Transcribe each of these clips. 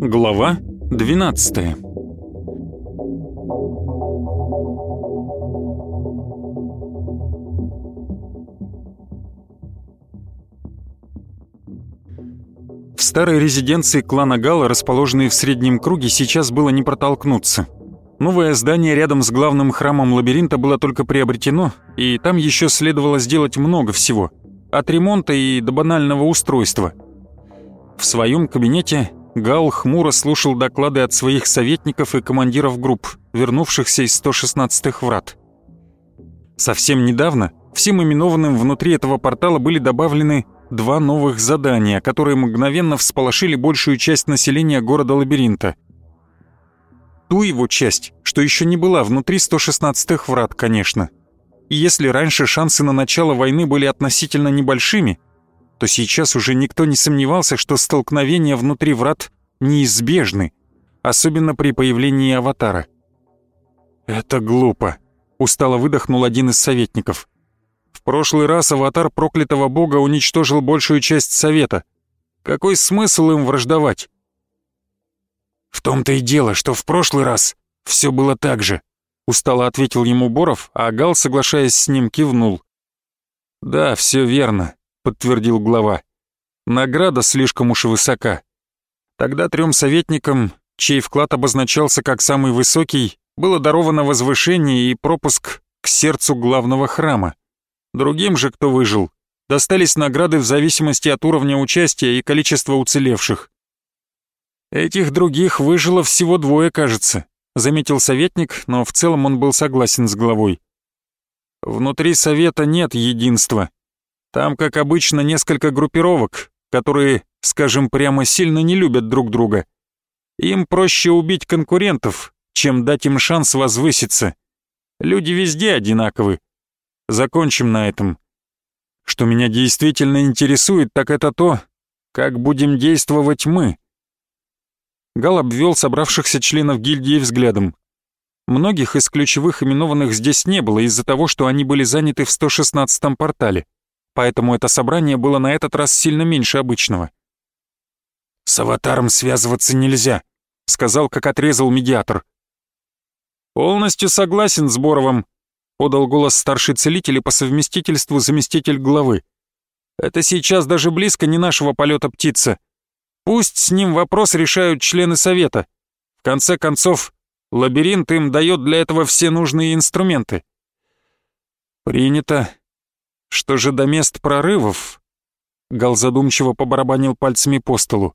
Глава 12 старой резиденции клана Гала, расположенной в среднем круге, сейчас было не протолкнуться. Новое здание рядом с главным храмом лабиринта было только приобретено, и там еще следовало сделать много всего, от ремонта и до банального устройства. В своем кабинете Гал хмуро слушал доклады от своих советников и командиров групп, вернувшихся из 116-х врат. Совсем недавно всем именованным внутри этого портала были добавлены два новых задания, которые мгновенно всполошили большую часть населения города-лабиринта. Ту его часть, что еще не была внутри 116-х врат, конечно. И если раньше шансы на начало войны были относительно небольшими, то сейчас уже никто не сомневался, что столкновения внутри врат неизбежны, особенно при появлении аватара. «Это глупо», — устало выдохнул один из советников. В прошлый раз аватар проклятого бога уничтожил большую часть совета. Какой смысл им враждовать? В том-то и дело, что в прошлый раз все было так же. Устало ответил ему Боров, а Гал, соглашаясь с ним, кивнул. «Да, все верно», — подтвердил глава. «Награда слишком уж высока. Тогда трем советникам, чей вклад обозначался как самый высокий, было даровано возвышение и пропуск к сердцу главного храма. Другим же, кто выжил, достались награды в зависимости от уровня участия и количества уцелевших. Этих других выжило всего двое, кажется, заметил советник, но в целом он был согласен с главой. Внутри совета нет единства. Там, как обычно, несколько группировок, которые, скажем прямо, сильно не любят друг друга. Им проще убить конкурентов, чем дать им шанс возвыситься. Люди везде одинаковы, Закончим на этом. Что меня действительно интересует, так это то, как будем действовать мы. Гал обвел собравшихся членов гильдии взглядом. Многих из ключевых именованных здесь не было из-за того, что они были заняты в 116-м портале, поэтому это собрание было на этот раз сильно меньше обычного. «С аватаром связываться нельзя», — сказал, как отрезал медиатор. «Полностью согласен с Боровым», подал голос старший целитель и по совместительству заместитель главы. «Это сейчас даже близко не нашего полета птица. Пусть с ним вопрос решают члены совета. В конце концов, лабиринт им дает для этого все нужные инструменты». «Принято. Что же до мест прорывов?» Гал задумчиво побарабанил пальцами по столу.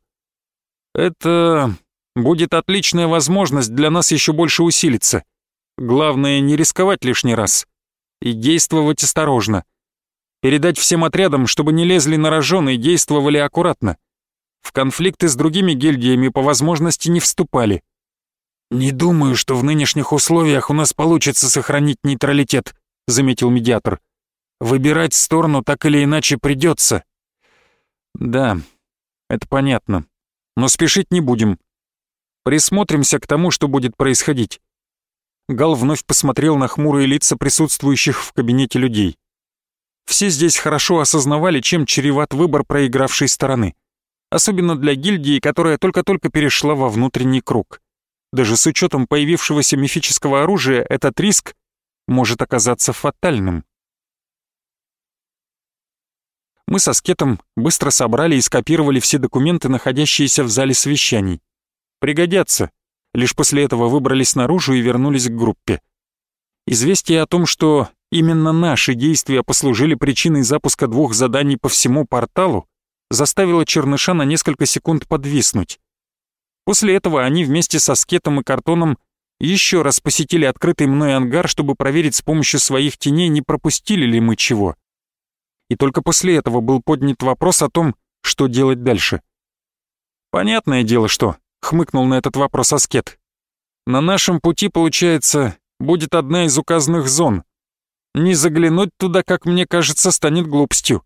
«Это будет отличная возможность для нас еще больше усилиться. Главное, не рисковать лишний раз. И действовать осторожно. Передать всем отрядам, чтобы не лезли на рожон и действовали аккуратно. В конфликты с другими гильдиями по возможности не вступали. «Не думаю, что в нынешних условиях у нас получится сохранить нейтралитет», — заметил медиатор. «Выбирать сторону так или иначе придется». «Да, это понятно. Но спешить не будем. Присмотримся к тому, что будет происходить. Гал вновь посмотрел на хмурые лица присутствующих в кабинете людей. Все здесь хорошо осознавали, чем чреват выбор проигравшей стороны. Особенно для гильдии, которая только-только перешла во внутренний круг. Даже с учетом появившегося мифического оружия, этот риск может оказаться фатальным. Мы со Скетом быстро собрали и скопировали все документы, находящиеся в зале совещаний. Пригодятся, лишь после этого выбрались наружу и вернулись к группе. Известие о том, что именно наши действия послужили причиной запуска двух заданий по всему порталу, заставило Черныша на несколько секунд подвиснуть. После этого они вместе со скетом и картоном еще раз посетили открытый мной ангар, чтобы проверить с помощью своих теней, не пропустили ли мы чего. И только после этого был поднят вопрос о том, что делать дальше. Понятное дело, что — хмыкнул на этот вопрос Аскет. «На нашем пути, получается, будет одна из указанных зон. Не заглянуть туда, как мне кажется, станет глупостью».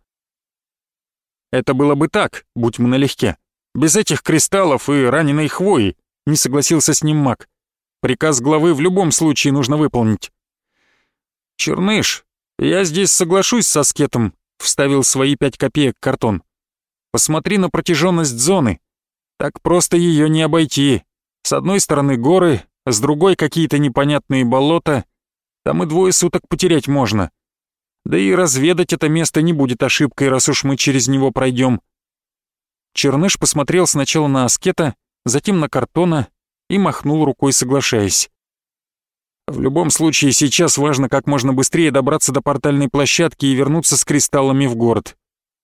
«Это было бы так, будь мы налегке. Без этих кристаллов и раненой хвои», — не согласился с ним маг. Приказ главы в любом случае нужно выполнить. «Черныш, я здесь соглашусь со скетом», — вставил свои пять копеек картон. «Посмотри на протяженность зоны. Так просто ее не обойти. С одной стороны горы, с другой какие-то непонятные болота. Там и двое суток потерять можно. Да и разведать это место не будет ошибкой, раз уж мы через него пройдем. Черныш посмотрел сначала на аскета, затем на картона и махнул рукой, соглашаясь. В любом случае, сейчас важно как можно быстрее добраться до портальной площадки и вернуться с кристаллами в город.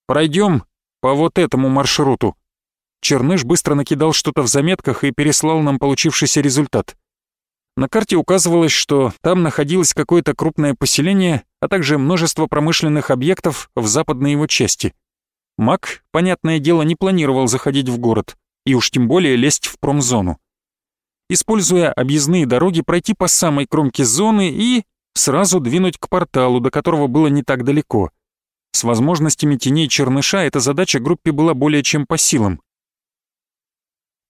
Пройдем по вот этому маршруту. Черныш быстро накидал что-то в заметках и переслал нам получившийся результат. На карте указывалось, что там находилось какое-то крупное поселение, а также множество промышленных объектов в западной его части. Мак, понятное дело, не планировал заходить в город, и уж тем более лезть в промзону. Используя объездные дороги, пройти по самой кромке зоны и сразу двинуть к порталу, до которого было не так далеко. С возможностями теней черныша эта задача группе была более чем по силам.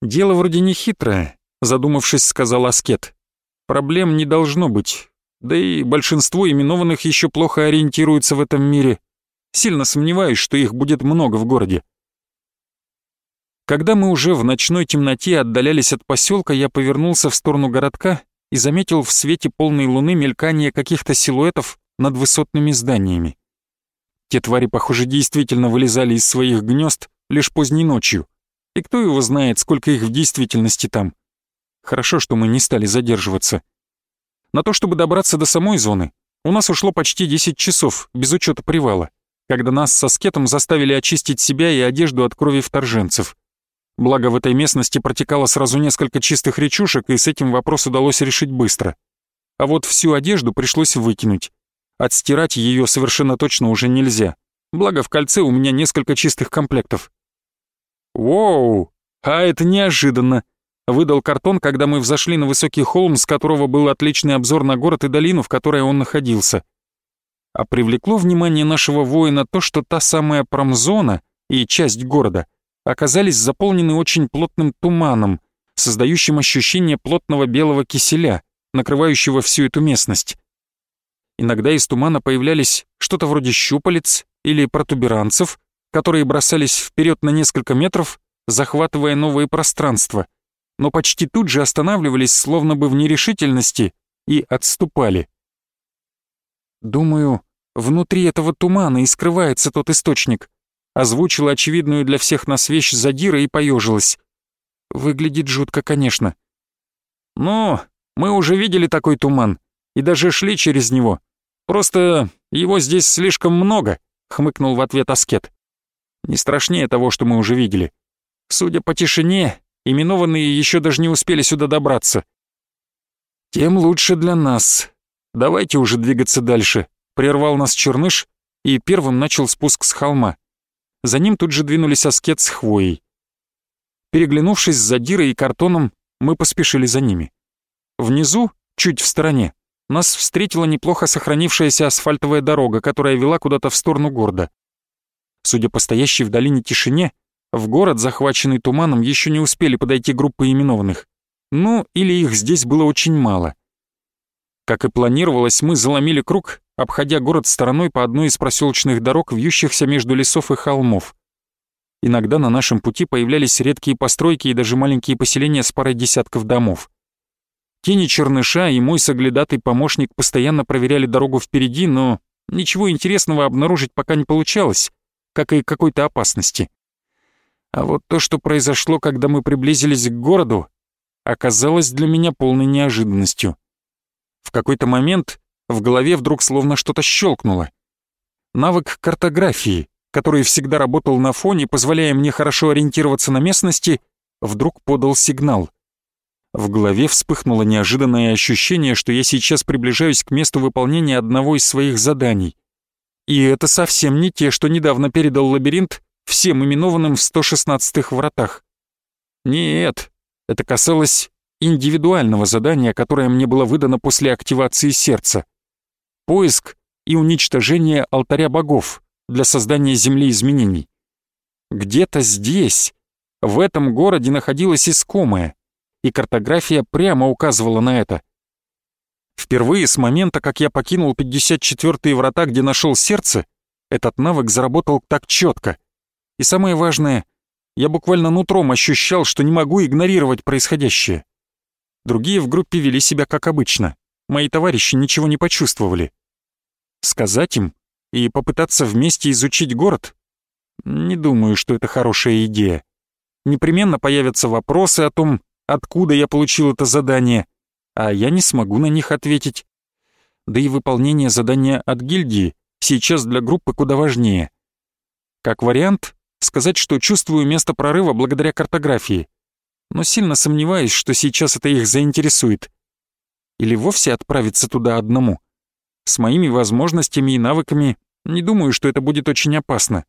«Дело вроде не хитрое», — задумавшись, сказал Аскет. «Проблем не должно быть. Да и большинство именованных еще плохо ориентируются в этом мире. Сильно сомневаюсь, что их будет много в городе. Когда мы уже в ночной темноте отдалялись от поселка, я повернулся в сторону городка и заметил в свете полной луны мелькание каких-то силуэтов над высотными зданиями. Те твари, похоже, действительно вылезали из своих гнезд лишь поздней ночью. И кто его знает, сколько их в действительности там. Хорошо, что мы не стали задерживаться. На то, чтобы добраться до самой зоны, у нас ушло почти 10 часов, без учета привала когда нас со скетом заставили очистить себя и одежду от крови вторженцев. Благо в этой местности протекало сразу несколько чистых речушек, и с этим вопрос удалось решить быстро. А вот всю одежду пришлось выкинуть. Отстирать ее совершенно точно уже нельзя. Благо в кольце у меня несколько чистых комплектов. «Воу! А это неожиданно!» Выдал картон, когда мы взошли на высокий холм, с которого был отличный обзор на город и долину, в которой он находился. А привлекло внимание нашего воина то, что та самая промзона и часть города оказались заполнены очень плотным туманом, создающим ощущение плотного белого киселя, накрывающего всю эту местность. Иногда из тумана появлялись что-то вроде щупалец или протуберанцев, которые бросались вперед на несколько метров, захватывая новые пространства, но почти тут же останавливались, словно бы в нерешительности, и отступали. «Думаю, внутри этого тумана и скрывается тот источник», озвучила очевидную для всех нас вещь Задира и поежилась. Выглядит жутко, конечно. «Ну, мы уже видели такой туман и даже шли через него. Просто его здесь слишком много», — хмыкнул в ответ Аскет. «Не страшнее того, что мы уже видели. Судя по тишине, именованные еще даже не успели сюда добраться». «Тем лучше для нас», «Давайте уже двигаться дальше», — прервал нас Черныш и первым начал спуск с холма. За ним тут же двинулись аскет с хвоей. Переглянувшись с задирой и картоном, мы поспешили за ними. Внизу, чуть в стороне, нас встретила неплохо сохранившаяся асфальтовая дорога, которая вела куда-то в сторону города. Судя по стоящей в долине тишине, в город, захваченный туманом, еще не успели подойти группы именованных. Ну, или их здесь было очень мало. Как и планировалось, мы заломили круг, обходя город стороной по одной из проселочных дорог, вьющихся между лесов и холмов. Иногда на нашем пути появлялись редкие постройки и даже маленькие поселения с парой десятков домов. Тени Черныша и мой соглядатый помощник постоянно проверяли дорогу впереди, но ничего интересного обнаружить пока не получалось, как и какой-то опасности. А вот то, что произошло, когда мы приблизились к городу, оказалось для меня полной неожиданностью. В какой-то момент в голове вдруг словно что-то щелкнуло. Навык картографии, который всегда работал на фоне, позволяя мне хорошо ориентироваться на местности, вдруг подал сигнал. В голове вспыхнуло неожиданное ощущение, что я сейчас приближаюсь к месту выполнения одного из своих заданий. И это совсем не те, что недавно передал лабиринт всем именованным в 116-х вратах. Нет, это касалось индивидуального задания, которое мне было выдано после активации сердца. Поиск и уничтожение алтаря богов для создания земли изменений. Где-то здесь, в этом городе находилась искомая, и картография прямо указывала на это. Впервые с момента, как я покинул 54-е врата, где нашел сердце, этот навык заработал так четко. И самое важное, я буквально нутром ощущал, что не могу игнорировать происходящее. Другие в группе вели себя как обычно. Мои товарищи ничего не почувствовали. Сказать им и попытаться вместе изучить город? Не думаю, что это хорошая идея. Непременно появятся вопросы о том, откуда я получил это задание, а я не смогу на них ответить. Да и выполнение задания от гильдии сейчас для группы куда важнее. Как вариант, сказать, что чувствую место прорыва благодаря картографии, но сильно сомневаюсь, что сейчас это их заинтересует. Или вовсе отправиться туда одному. С моими возможностями и навыками не думаю, что это будет очень опасно.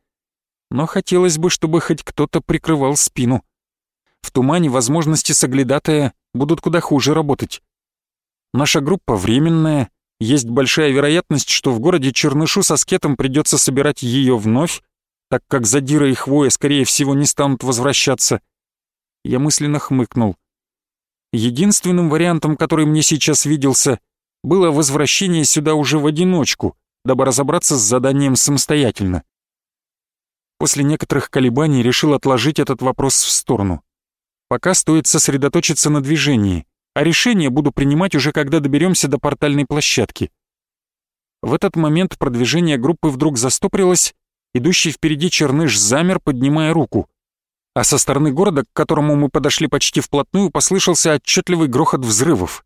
Но хотелось бы, чтобы хоть кто-то прикрывал спину. В тумане возможности соглядатая будут куда хуже работать. Наша группа временная, есть большая вероятность, что в городе Чернышу со скетом придется собирать ее вновь, так как Задира и Хвоя, скорее всего, не станут возвращаться. Я мысленно хмыкнул. Единственным вариантом, который мне сейчас виделся, было возвращение сюда уже в одиночку, дабы разобраться с заданием самостоятельно. После некоторых колебаний решил отложить этот вопрос в сторону. Пока стоит сосредоточиться на движении, а решение буду принимать уже когда доберемся до портальной площадки. В этот момент продвижение группы вдруг застопорилось, идущий впереди Черныш замер, поднимая руку. А со стороны города, к которому мы подошли почти вплотную, послышался отчетливый грохот взрывов.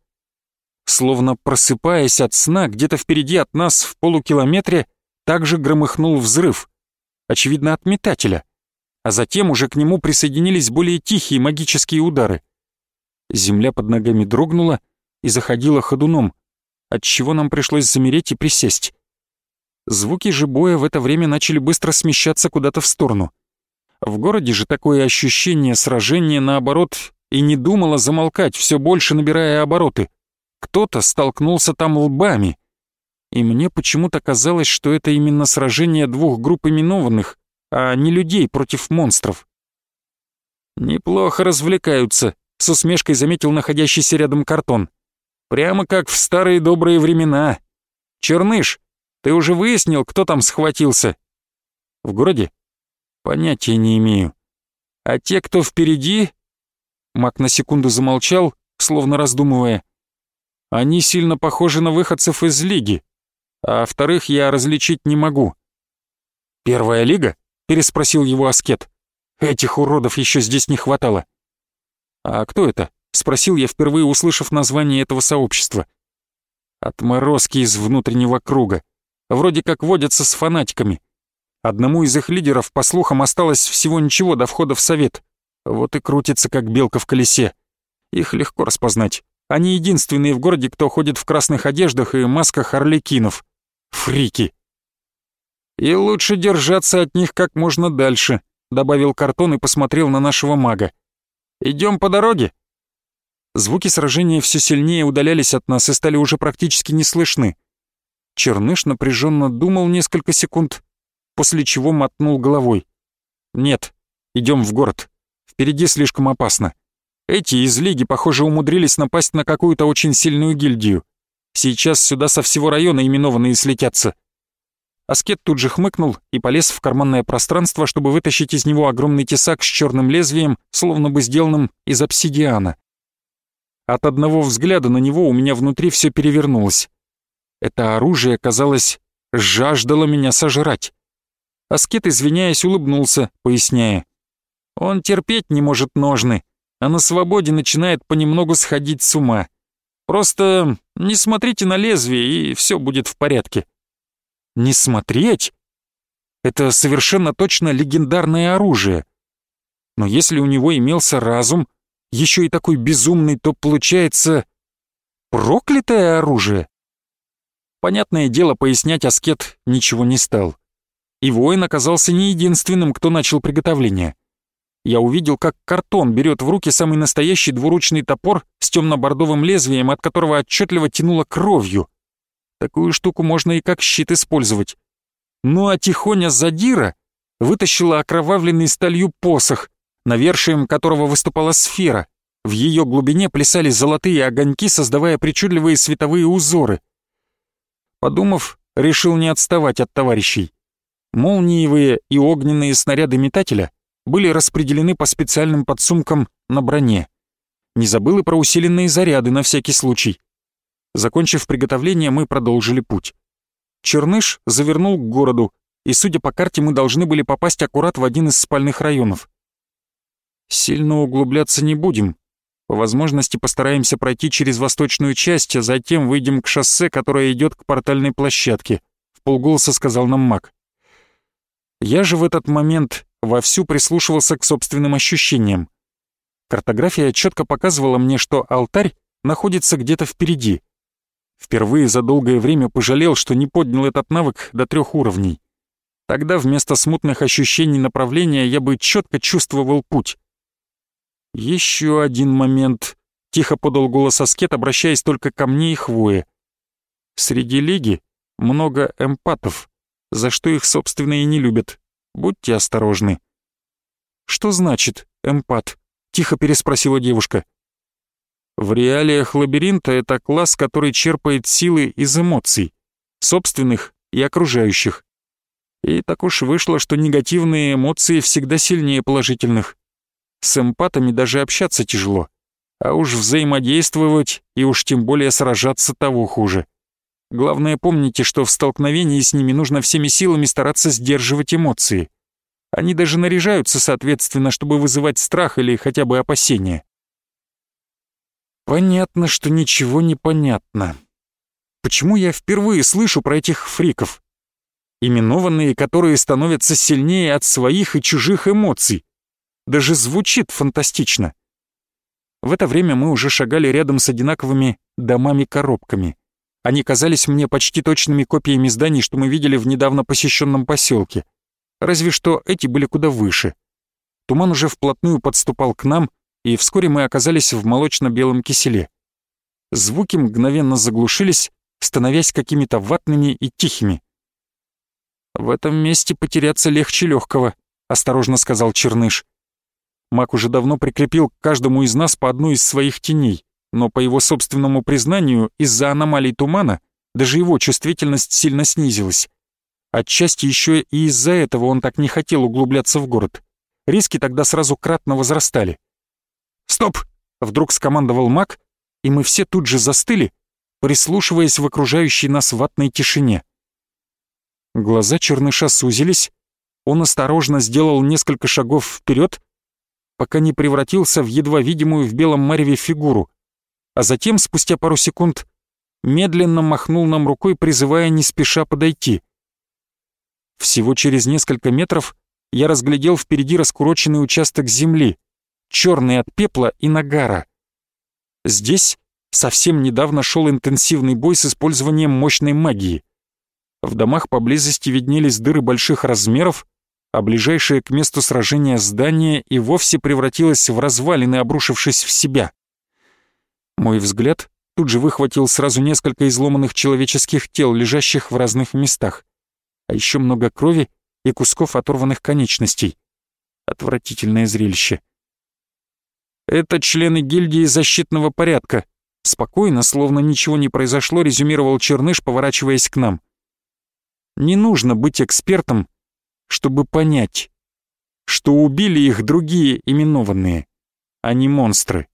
Словно просыпаясь от сна, где-то впереди от нас в полукилометре также громыхнул взрыв. Очевидно, от метателя — а затем уже к нему присоединились более тихие магические удары. Земля под ногами дрогнула и заходила ходуном, отчего нам пришлось замереть и присесть. Звуки же боя в это время начали быстро смещаться куда-то в сторону. В городе же такое ощущение сражения, наоборот, и не думало замолкать, все больше набирая обороты. Кто-то столкнулся там лбами. И мне почему-то казалось, что это именно сражение двух групп именованных, а не людей против монстров. «Неплохо развлекаются», — с усмешкой заметил находящийся рядом картон. «Прямо как в старые добрые времена. Черныш, ты уже выяснил, кто там схватился?» «В городе?» «Понятия не имею. А те, кто впереди...» Мак на секунду замолчал, словно раздумывая. «Они сильно похожи на выходцев из Лиги, а вторых я различить не могу». «Первая Лига?» переспросил его аскет. Этих уродов еще здесь не хватало. А кто это? спросил я, впервые услышав название этого сообщества. Отморозки из внутреннего круга. Вроде как водятся с фанатиками. Одному из их лидеров, по слухам, осталось всего ничего до входа в совет. Вот и крутится, как белка в колесе. Их легко распознать. Они единственные в городе, кто ходит в красных одеждах и масках орликинов. Фрики. «И лучше держаться от них как можно дальше», — добавил картон и посмотрел на нашего мага. «Идем по дороге?» Звуки сражения все сильнее удалялись от нас и стали уже практически не слышны. Черныш напряженно думал несколько секунд, после чего мотнул головой. «Нет, идем в город. Впереди слишком опасно. Эти из Лиги, похоже, умудрились напасть на какую-то очень сильную гильдию. Сейчас сюда со всего района именованные слетятся. Аскет тут же хмыкнул и полез в карманное пространство, чтобы вытащить из него огромный тесак с черным лезвием, словно бы сделанным из обсидиана. От одного взгляда на него у меня внутри все перевернулось. Это оружие, казалось, жаждало меня сожрать. Аскет, извиняясь, улыбнулся, поясняя. Он терпеть не может ножны, а на свободе начинает понемногу сходить с ума. Просто не смотрите на лезвие, и все будет в порядке. Не смотреть? Это совершенно точно легендарное оружие. Но если у него имелся разум, еще и такой безумный, то получается проклятое оружие. Понятное дело, пояснять аскет ничего не стал. И воин оказался не единственным, кто начал приготовление. Я увидел, как картон берет в руки самый настоящий двуручный топор с темно-бордовым лезвием, от которого отчетливо тянуло кровью. Такую штуку можно и как щит использовать. Ну а тихоня Задира вытащила окровавленный сталью посох, навершием которого выступала сфера, В ее глубине плясали золотые огоньки, создавая причудливые световые узоры. Подумав, решил не отставать от товарищей. Молниевые и огненные снаряды метателя были распределены по специальным подсумкам на броне. Не забыл и про усиленные заряды на всякий случай. Закончив приготовление, мы продолжили путь. Черныш завернул к городу, и, судя по карте, мы должны были попасть аккурат в один из спальных районов. Сильно углубляться не будем. По возможности постараемся пройти через восточную часть, а затем выйдем к шоссе, которое идет к портальной площадке, в полголоса сказал нам маг. Я же в этот момент вовсю прислушивался к собственным ощущениям. Картография четко показывала мне, что алтарь находится где-то впереди. Впервые за долгое время пожалел, что не поднял этот навык до трех уровней. Тогда вместо смутных ощущений направления я бы четко чувствовал путь. «Еще один момент», — тихо подал голос Аскет, обращаясь только ко мне и Хвое. «Среди лиги много эмпатов, за что их, собственно, и не любят. Будьте осторожны». «Что значит эмпат?» — тихо переспросила девушка. В реалиях лабиринта это класс, который черпает силы из эмоций, собственных и окружающих. И так уж вышло, что негативные эмоции всегда сильнее положительных. С эмпатами даже общаться тяжело, а уж взаимодействовать и уж тем более сражаться того хуже. Главное помните, что в столкновении с ними нужно всеми силами стараться сдерживать эмоции. Они даже наряжаются соответственно, чтобы вызывать страх или хотя бы опасения. Понятно, что ничего не понятно. Почему я впервые слышу про этих фриков? Именованные, которые становятся сильнее от своих и чужих эмоций. Даже звучит фантастично. В это время мы уже шагали рядом с одинаковыми домами-коробками. Они казались мне почти точными копиями зданий, что мы видели в недавно посещенном поселке. Разве что эти были куда выше. Туман уже вплотную подступал к нам, и вскоре мы оказались в молочно-белом киселе. Звуки мгновенно заглушились, становясь какими-то ватными и тихими. «В этом месте потеряться легче легкого», — осторожно сказал Черныш. Мак уже давно прикрепил к каждому из нас по одной из своих теней, но по его собственному признанию, из-за аномалий тумана даже его чувствительность сильно снизилась. Отчасти еще и из-за этого он так не хотел углубляться в город. Риски тогда сразу кратно возрастали. «Стоп!» — вдруг скомандовал маг, и мы все тут же застыли, прислушиваясь в окружающей нас ватной тишине. Глаза черныша сузились, он осторожно сделал несколько шагов вперед, пока не превратился в едва видимую в белом мареве фигуру, а затем, спустя пару секунд, медленно махнул нам рукой, призывая не спеша подойти. Всего через несколько метров я разглядел впереди раскуроченный участок земли, черный от пепла и нагара. Здесь совсем недавно шел интенсивный бой с использованием мощной магии. В домах поблизости виднелись дыры больших размеров, а ближайшее к месту сражения здание и вовсе превратилось в развалины, обрушившись в себя. Мой взгляд тут же выхватил сразу несколько изломанных человеческих тел, лежащих в разных местах, а еще много крови и кусков оторванных конечностей. Отвратительное зрелище. «Это члены гильдии защитного порядка», спокойно, словно ничего не произошло, резюмировал Черныш, поворачиваясь к нам. «Не нужно быть экспертом, чтобы понять, что убили их другие именованные, а не монстры.